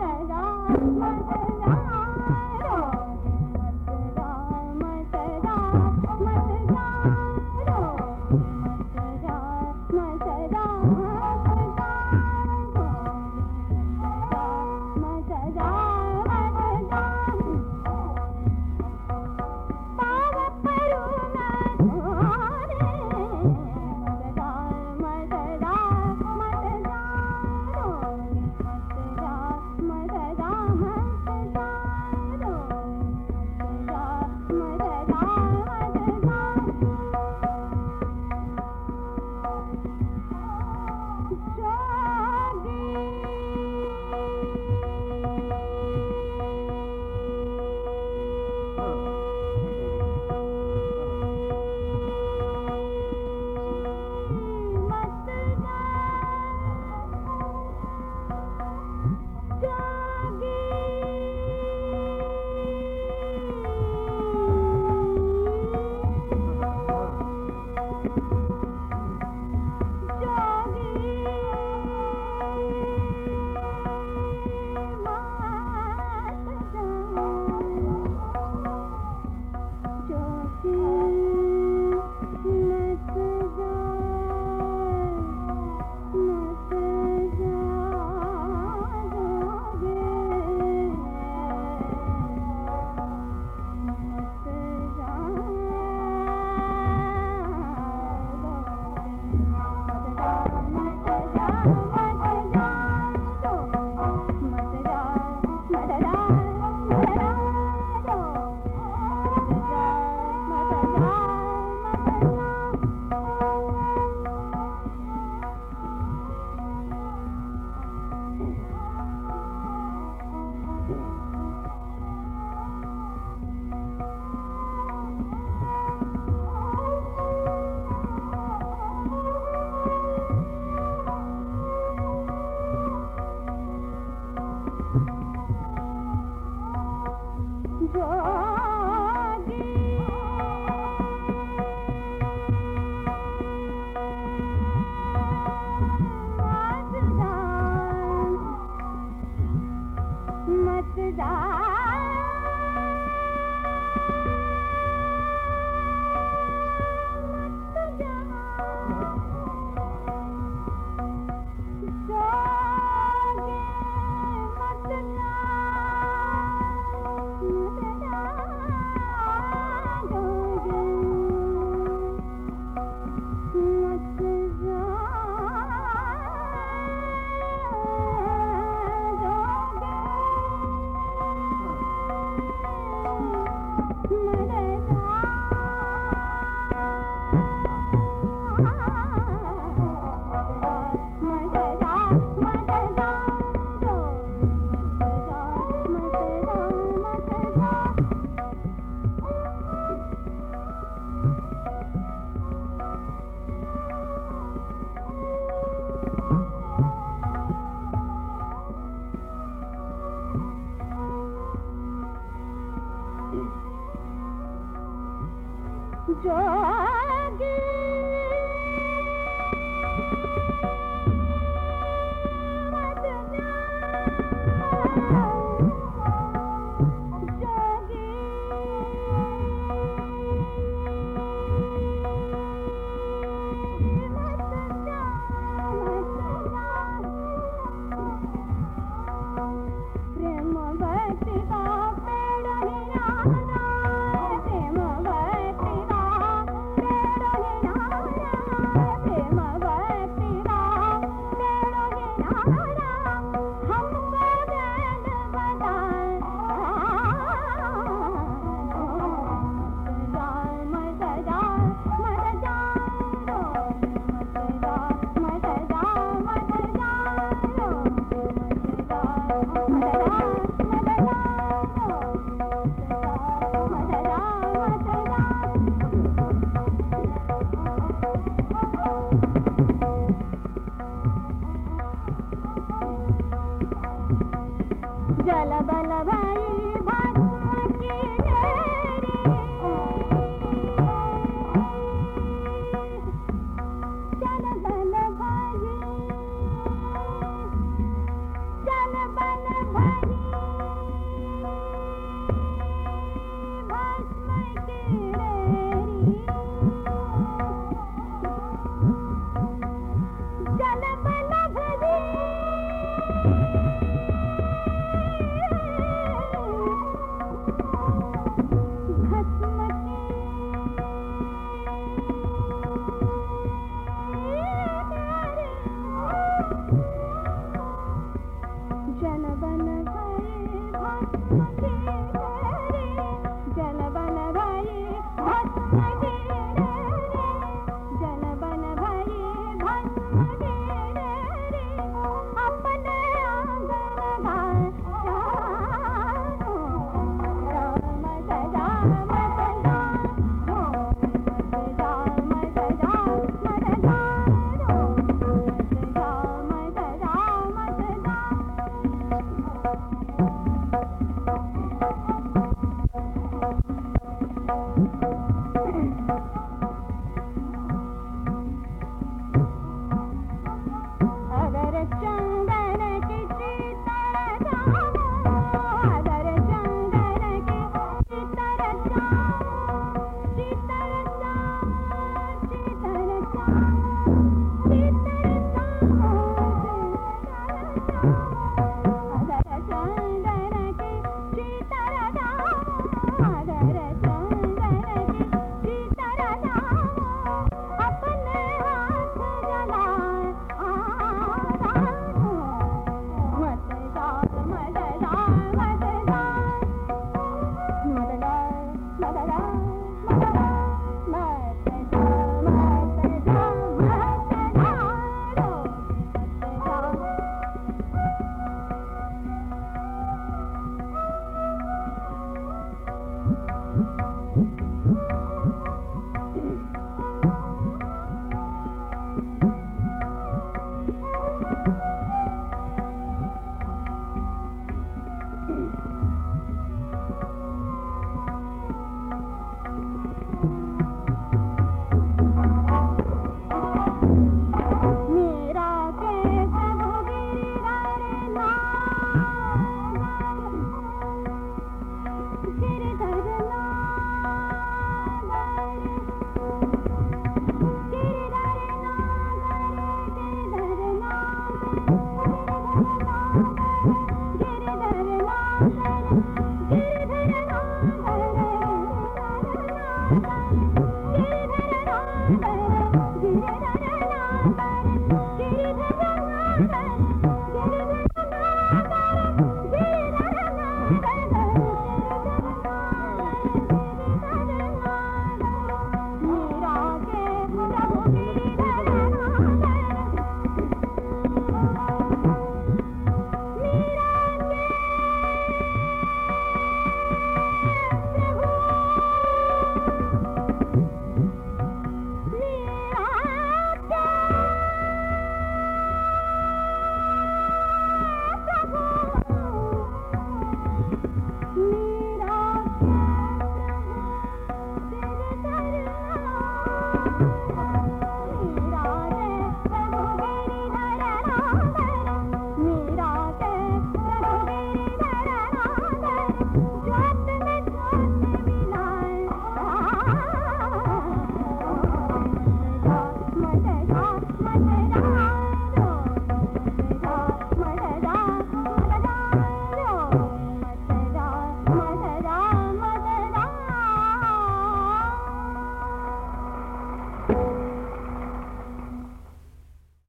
सदा